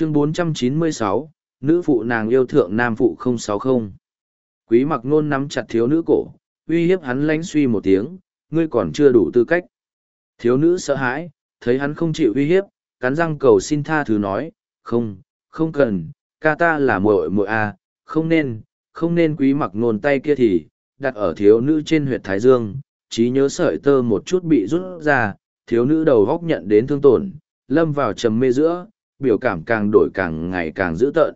chương 496, nữ phụ nàng yêu thượng nam phụ 060. Quý mặc nôn nắm chặt thiếu nữ cổ, uy hiếp hắn lánh suy một tiếng, ngươi còn chưa đủ tư cách. Thiếu nữ sợ hãi, thấy hắn không chịu uy hiếp, cắn răng cầu xin tha thứ nói, không, không cần, ca ta là muội muội a, không nên, không nên quý mặc nôn tay kia thì, đặt ở thiếu nữ trên huyệt thái dương, trí nhớ sợi tơ một chút bị rút ra, thiếu nữ đầu góc nhận đến thương tổn, lâm vào trầm mê giữa, biểu cảm càng đổi càng ngày càng dữ tợn.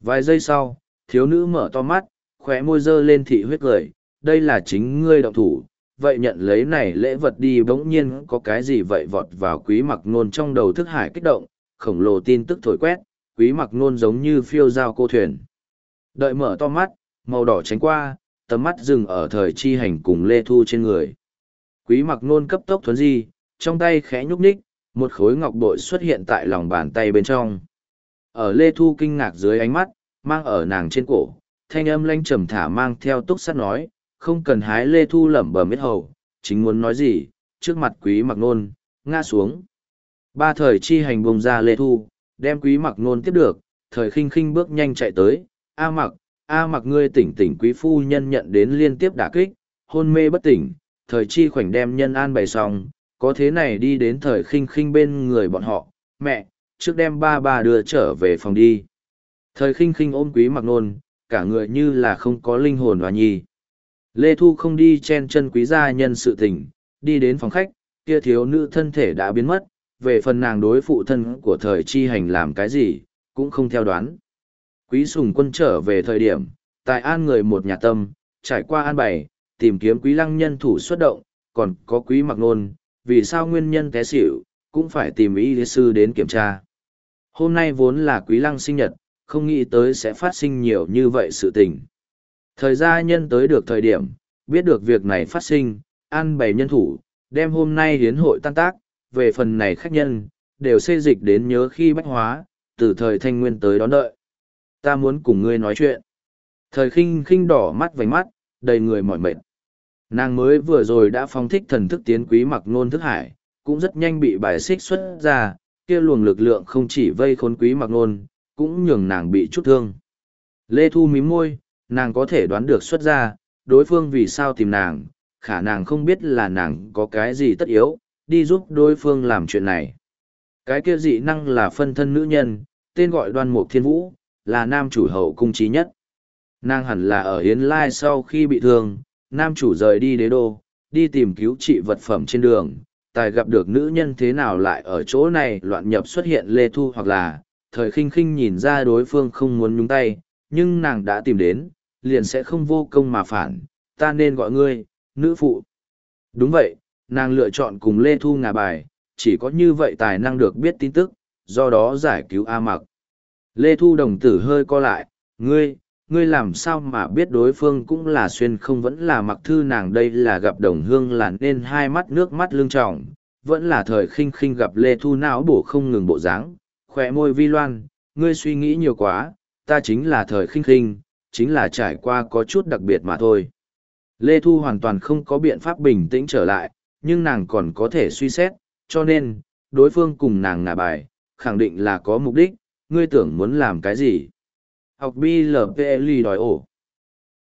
Vài giây sau, thiếu nữ mở to mắt, khóe môi dơ lên thị huyết cười, đây là chính ngươi động thủ, vậy nhận lấy này lễ vật đi bỗng nhiên có cái gì vậy vọt vào quý mặc nôn trong đầu thức hải kích động, khổng lồ tin tức thổi quét, quý mặc nôn giống như phiêu giao cô thuyền. Đợi mở to mắt, màu đỏ tránh qua, tầm mắt dừng ở thời chi hành cùng lê thu trên người. Quý mặc nôn cấp tốc thuấn di, trong tay khẽ nhúc nhích, một khối ngọc bội xuất hiện tại lòng bàn tay bên trong. Ở lê thu kinh ngạc dưới ánh mắt, mang ở nàng trên cổ, thanh âm lanh trầm thả mang theo túc sắt nói, không cần hái lê thu lẩm bẩm biết hầu, chính muốn nói gì, trước mặt quý mặc nôn, ngã xuống. Ba thời chi hành bùng ra lê thu, đem quý mặc nôn tiếp được, thời khinh khinh bước nhanh chạy tới, A mặc, A mặc ngươi tỉnh tỉnh quý phu nhân nhận đến liên tiếp đả kích, hôn mê bất tỉnh, thời chi khoảnh đem nhân an bày xong, có thế này đi đến thời khinh khinh bên người bọn họ, mẹ, trước đem ba ba đưa trở về phòng đi. Thời khinh khinh ôm quý mặc nôn, cả người như là không có linh hồn hòa nhi. Lê Thu không đi chen chân quý gia nhân sự tình, đi đến phòng khách, kia thiếu nữ thân thể đã biến mất, về phần nàng đối phụ thân của thời chi hành làm cái gì, cũng không theo đoán. Quý sùng quân trở về thời điểm, tại an người một nhà tâm, trải qua an bày, tìm kiếm quý lăng nhân thủ xuất động, còn có quý mặc nôn, vì sao nguyên nhân té xỉu, cũng phải tìm y sư đến kiểm tra. Hôm nay vốn là quý lăng sinh nhật, không nghĩ tới sẽ phát sinh nhiều như vậy sự tình. Thời gia nhân tới được thời điểm, biết được việc này phát sinh, an bày nhân thủ, đem hôm nay hiến hội tan tác, về phần này khách nhân, đều xây dịch đến nhớ khi bách hóa, từ thời thanh nguyên tới đón đợi. Ta muốn cùng ngươi nói chuyện. Thời khinh khinh đỏ mắt vành mắt, đầy người mỏi mệt. Nàng mới vừa rồi đã phóng thích thần thức tiến quý mặc nôn thức hải, cũng rất nhanh bị bài xích xuất ra, kia luồng lực lượng không chỉ vây khốn quý mặc nôn, cũng nhường nàng bị chút thương. Lê Thu mím môi, nàng có thể đoán được xuất ra, đối phương vì sao tìm nàng, khả nàng không biết là nàng có cái gì tất yếu, đi giúp đối phương làm chuyện này. Cái kia dị năng là phân thân nữ nhân, tên gọi đoan mục thiên vũ, là nam chủ hậu cung trí nhất. Nàng hẳn là ở Hiến Lai sau khi bị thương, nam chủ rời đi đế đô, đi tìm cứu trị vật phẩm trên đường, tài gặp được nữ nhân thế nào lại ở chỗ này loạn nhập xuất hiện lê thu hoặc là, thời khinh khinh nhìn ra đối phương không muốn nhúng tay, nhưng nàng đã tìm đến, liền sẽ không vô công mà phản, ta nên gọi ngươi, nữ phụ. Đúng vậy, nàng lựa chọn cùng Lê Thu ngà bài, chỉ có như vậy tài năng được biết tin tức, do đó giải cứu A mặc. Lê Thu đồng tử hơi co lại, ngươi, ngươi làm sao mà biết đối phương cũng là xuyên không vẫn là mặc thư nàng đây là gặp đồng hương là nên hai mắt nước mắt lưng trọng, vẫn là thời khinh khinh gặp Lê Thu não bổ không ngừng bộ dáng, khỏe môi vi loan, ngươi suy nghĩ nhiều quá, ta chính là thời khinh khinh, chính là trải qua có chút đặc biệt mà thôi. Lê Thu hoàn toàn không có biện pháp bình tĩnh trở lại, nhưng nàng còn có thể suy xét, cho nên, đối phương cùng nàng ngả bài, khẳng định là có mục đích, ngươi tưởng muốn làm cái gì. Học BLPLI đòi ổ.